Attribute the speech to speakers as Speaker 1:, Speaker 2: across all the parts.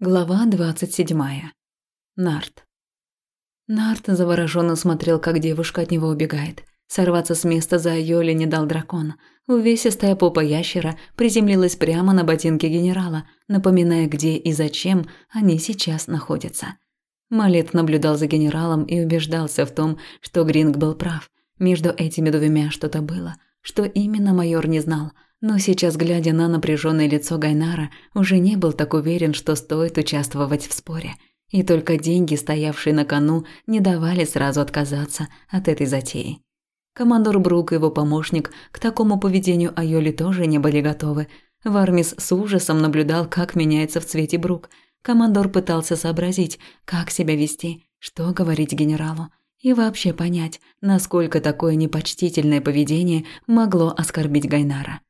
Speaker 1: Глава двадцать седьмая. Нарт. Нарт завороженно смотрел, как девушка от него убегает. Сорваться с места за Йоли не дал дракон. Увесистая попа ящера приземлилась прямо на ботинки генерала, напоминая, где и зачем они сейчас находятся. Малет наблюдал за генералом и убеждался в том, что Гринг был прав. Между этими двумя что-то было. Что именно майор не знал – но сейчас, глядя на напряженное лицо Гайнара, уже не был так уверен, что стоит участвовать в споре. И только деньги, стоявшие на кону, не давали сразу отказаться от этой затеи. Командор Брук и его помощник к такому поведению Айоли тоже не были готовы. Вармис с ужасом наблюдал, как меняется в цвете Брук. Командор пытался сообразить, как себя вести, что говорить генералу и вообще понять, насколько такое непочтительное поведение могло оскорбить Гайнара.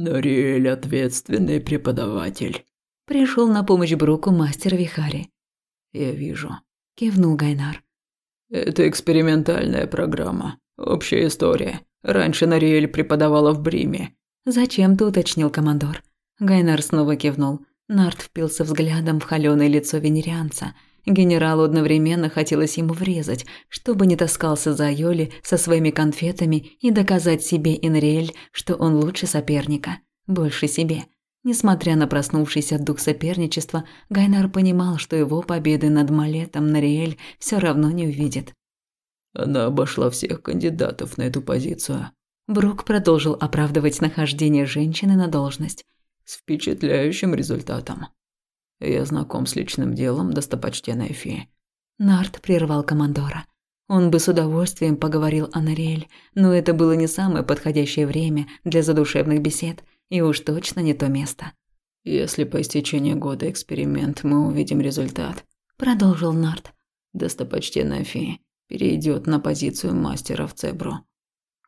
Speaker 2: Нориэль – ответственный преподаватель.
Speaker 1: Пришел на помощь Бруку мастер Вихари.
Speaker 2: Я вижу.
Speaker 1: Кивнул Гайнар.
Speaker 2: Это экспериментальная программа. Общая история. Раньше Нориэль преподавала в Бриме.
Speaker 1: Зачем-то уточнил командор. Гайнар снова кивнул. Нарт впился взглядом в холёное лицо венерианца – Генералу одновременно хотелось ему врезать, чтобы не таскался за Йоли со своими конфетами и доказать себе и Нриэль, что он лучше соперника, больше себе. Несмотря на проснувшийся дух соперничества, Гайнар понимал, что его победы над Малетом Нариэль все равно не увидит.
Speaker 2: Она обошла всех кандидатов на эту позицию.
Speaker 1: Брук продолжил оправдывать нахождение женщины на должность.
Speaker 2: С впечатляющим результатом. Я знаком с личным делом достопочтенной Фи.
Speaker 1: Нарт прервал командора. Он бы с удовольствием поговорил о Нориэль, но это было не самое подходящее время для задушевных бесед, и уж точно не то место.
Speaker 2: «Если по истечении года эксперимент мы увидим результат», –
Speaker 1: продолжил Нарт.
Speaker 2: «Достопочтенная Фи перейдет на позицию мастера в Цебру».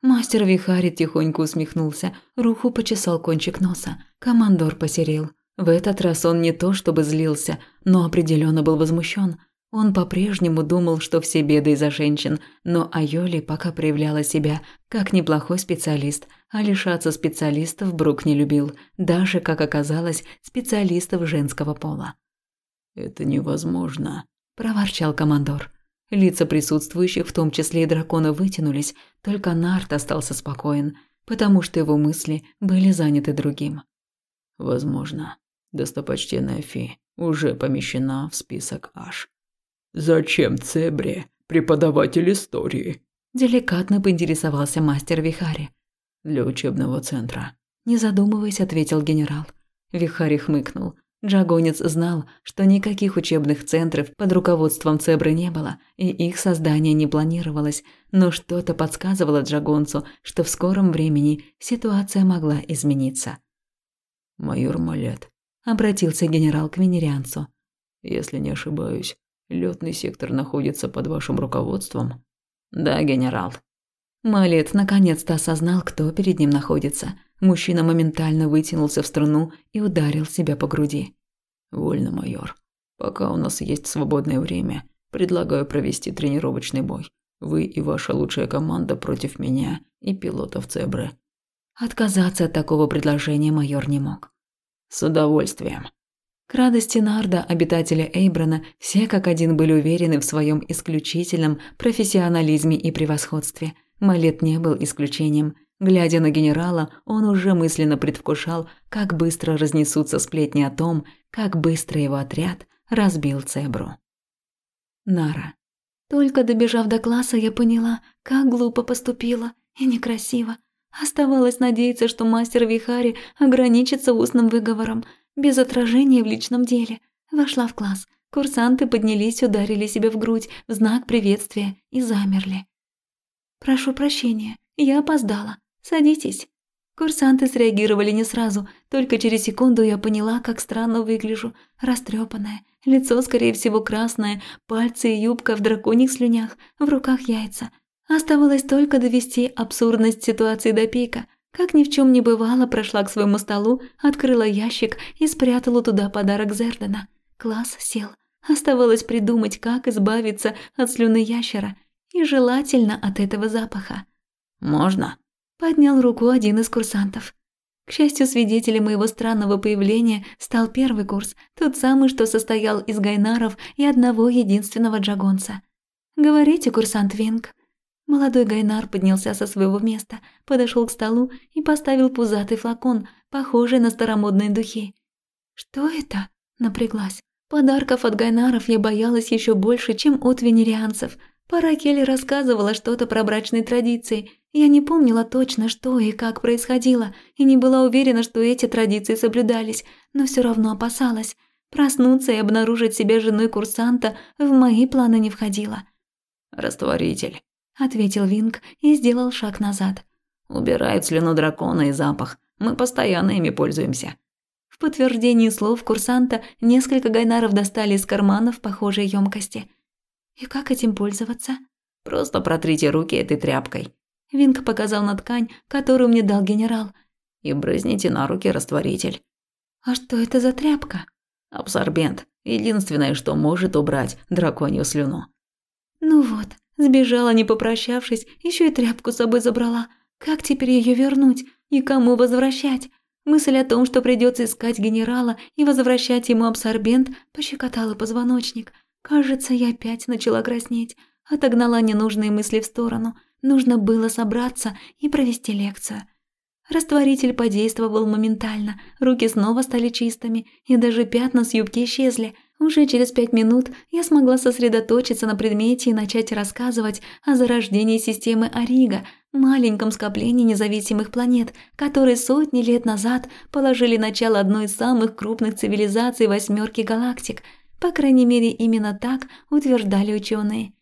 Speaker 1: Мастер Вихари тихонько усмехнулся, руху почесал кончик носа. Командор посерел. В этот раз он не то чтобы злился, но определенно был возмущен. Он по-прежнему думал, что все беды из-за женщин, но Айоли пока проявляла себя как неплохой специалист, а лишаться специалистов Брук не любил, даже, как оказалось, специалистов женского пола.
Speaker 2: «Это невозможно», – проворчал командор.
Speaker 1: Лица присутствующих, в том числе и дракона, вытянулись, только Нарт остался спокоен, потому что его мысли были заняты другим.
Speaker 2: «Возможно», достопочтенная Фи, уже помещена в список Аш. «Зачем Цебре преподаватель истории?»
Speaker 1: Деликатно поинтересовался мастер Вихари.
Speaker 2: «Для учебного центра».
Speaker 1: Не задумываясь, ответил генерал. Вихари хмыкнул. Джагонец знал, что никаких учебных центров под руководством Цебры не было, и их создание не планировалось, но что-то подсказывало Джагонцу, что в скором времени ситуация могла измениться.
Speaker 2: «Майор Малет,
Speaker 1: обратился генерал к венерианцу.
Speaker 2: Если не ошибаюсь, лётный сектор находится под вашим руководством?
Speaker 1: Да, генерал. Малет наконец-то осознал, кто перед ним находится. Мужчина моментально вытянулся в струну и ударил себя по груди.
Speaker 2: Вольно, майор. Пока у нас есть свободное время, предлагаю провести тренировочный бой. Вы и ваша лучшая команда против меня и пилотов Цебры.
Speaker 1: Отказаться от такого предложения майор не мог.
Speaker 2: С удовольствием.
Speaker 1: К радости Нарда, обитатели Эйбрана, все как один были уверены в своем исключительном профессионализме и превосходстве. Малет не был исключением. Глядя на генерала, он уже мысленно предвкушал, как быстро разнесутся сплетни о том, как быстро его отряд разбил Цебру. Нара. Только добежав до класса, я поняла, как глупо поступила и некрасиво. Оставалось надеяться, что мастер Вихари ограничится устным выговором, без отражения в личном деле. Вошла в класс. Курсанты поднялись, ударили себя в грудь в знак приветствия и замерли. «Прошу прощения, я опоздала. Садитесь». Курсанты среагировали не сразу, только через секунду я поняла, как странно выгляжу, растрепанная, лицо, скорее всего, красное, пальцы и юбка в драконьих слюнях, в руках яйца – Оставалось только довести абсурдность ситуации до пика. Как ни в чем не бывало, прошла к своему столу, открыла ящик и спрятала туда подарок Зердена. Класс сел. Оставалось придумать, как избавиться от слюны ящера. И желательно от этого запаха.
Speaker 2: «Можно?»
Speaker 1: – поднял руку один из курсантов. К счастью, свидетелем моего странного появления стал первый курс, тот самый, что состоял из гайнаров и одного единственного джагонца. «Говорите, курсант Винг». Молодой гайнар поднялся со своего места, подошел к столу и поставил пузатый флакон, похожий на старомодные духи. «Что это?» – напряглась. Подарков от гайнаров я боялась еще больше, чем от венерианцев – Пора Келли рассказывала что-то про брачные традиции. Я не помнила точно, что и как происходило, и не была уверена, что эти традиции соблюдались, но все равно опасалась. Проснуться и обнаружить себя женой курсанта в мои планы не входило.
Speaker 2: «Растворитель», – ответил
Speaker 1: Винг и сделал шаг назад.
Speaker 2: «Убирает слюну дракона и запах. Мы постоянно ими пользуемся».
Speaker 1: В подтверждении слов курсанта несколько гайнаров достали из карманов похожие емкости – «И как этим пользоваться?»
Speaker 2: «Просто протрите руки этой тряпкой».
Speaker 1: Винг показал на ткань, которую мне дал генерал.
Speaker 2: «И брызните на руки растворитель».
Speaker 1: «А что это за тряпка?»
Speaker 2: «Абсорбент. Единственное, что может убрать драконью слюну».
Speaker 1: «Ну вот, сбежала, не попрощавшись, еще и тряпку с собой забрала. Как теперь ее вернуть? И кому возвращать?» Мысль о том, что придется искать генерала и возвращать ему абсорбент, пощекотала позвоночник. Кажется, я опять начала краснеть, отогнала ненужные мысли в сторону. Нужно было собраться и провести лекцию. Растворитель подействовал моментально, руки снова стали чистыми, и даже пятна с юбки исчезли. Уже через пять минут я смогла сосредоточиться на предмете и начать рассказывать о зарождении системы Орига, маленьком скоплении независимых планет, которые сотни лет назад положили начало одной из самых крупных цивилизаций восьмерки галактик – по крайней мере, именно так утверждали ученые.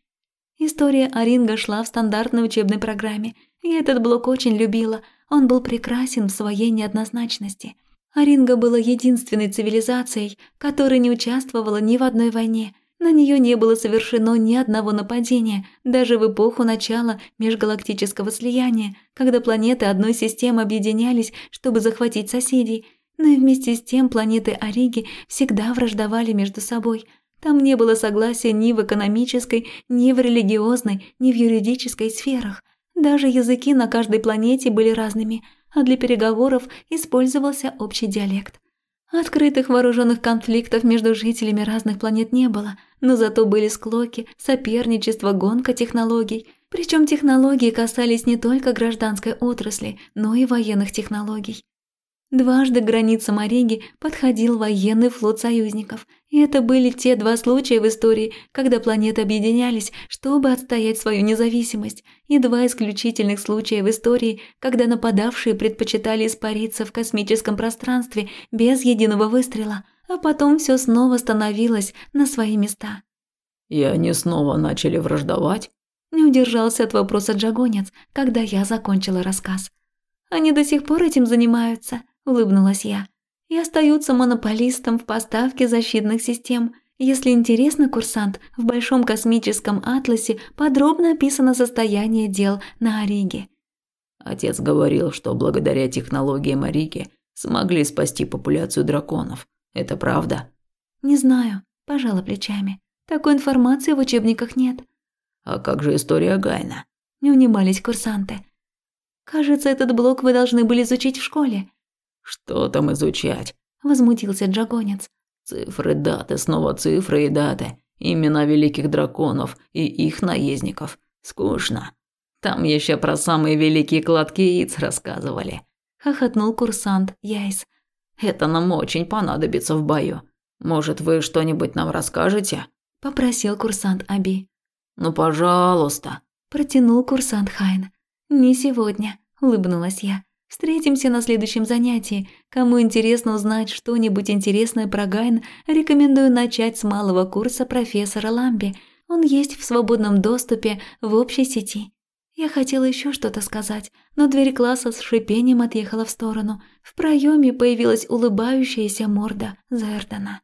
Speaker 1: История Оринга шла в стандартной учебной программе. Я этот блок очень любила. Он был прекрасен в своей неоднозначности. Оринга была единственной цивилизацией, которая не участвовала ни в одной войне. На нее не было совершено ни одного нападения, даже в эпоху начала межгалактического слияния, когда планеты одной системы объединялись, чтобы захватить соседей – но и вместе с тем планеты Ориги всегда враждовали между собой. Там не было согласия ни в экономической, ни в религиозной, ни в юридической сферах. Даже языки на каждой планете были разными, а для переговоров использовался общий диалект. Открытых вооруженных конфликтов между жителями разных планет не было, но зато были склоки, соперничество, гонка технологий. Причем технологии касались не только гражданской отрасли, но и военных технологий. Дважды к границам Ореги подходил военный флот союзников, и это были те два случая в истории, когда планеты объединялись, чтобы отстоять свою независимость, и два исключительных случая в истории, когда нападавшие предпочитали испариться в космическом пространстве без единого выстрела, а потом все снова становилось на свои места.
Speaker 2: «И они снова начали враждовать?»
Speaker 1: Не удержался от вопроса Джагонец, когда я закончила рассказ. «Они до сих пор этим занимаются», – улыбнулась я. «И остаются монополистом в поставке защитных систем. Если интересно, курсант, в Большом космическом атласе подробно описано состояние дел на Ориге».
Speaker 2: Отец говорил, что благодаря технологиям Ориги смогли спасти популяцию драконов. Это правда?
Speaker 1: Не знаю, пожала плечами. Такой информации в учебниках нет.
Speaker 2: А как же история Гайна?
Speaker 1: Не унимались курсанты. Кажется, этот блок вы должны были изучить в школе.
Speaker 2: «Что там изучать?»
Speaker 1: – возмутился Джагонец.
Speaker 2: «Цифры, даты, снова цифры и даты. Имена великих драконов и их наездников. Скучно. Там еще про самые великие кладки яиц рассказывали».
Speaker 1: Хохотнул курсант Яйс.
Speaker 2: «Это нам очень понадобится в бою. Может, вы что-нибудь нам расскажете?»
Speaker 1: – попросил курсант Аби.
Speaker 2: «Ну, пожалуйста», –
Speaker 1: протянул курсант Хайн. «Не сегодня», – улыбнулась я. Встретимся на следующем занятии. Кому интересно узнать что-нибудь интересное про Гайн, рекомендую начать с малого курса профессора Ламби. Он есть в свободном доступе в общей сети. Я хотела еще что-то сказать, но дверь класса с шипением отъехала в сторону. В проеме появилась улыбающаяся морда Зердана.